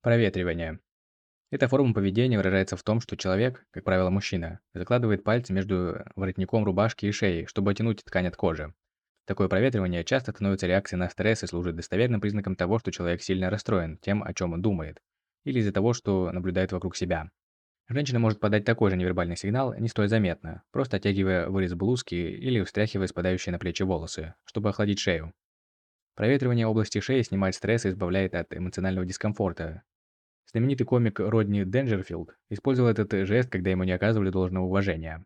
Проветривание. Эта форма поведения выражается в том, что человек, как правило мужчина, закладывает пальцы между воротником рубашки и шеей, чтобы оттянуть ткань от кожи. Такое проветривание часто становится реакцией на стресс и служит достоверным признаком того, что человек сильно расстроен тем, о чем он думает, или из-за того, что наблюдает вокруг себя. Женщина может подать такой же невербальный сигнал, не стоя заметно, просто оттягивая вырез блузки или встряхивая спадающие на плечи волосы, чтобы охладить шею. Проветривание области шеи снимает стресс и избавляет от эмоционального дискомфорта, Знаменитый комик Родни Денджерфилд использовал этот жест, когда ему не оказывали должного уважения.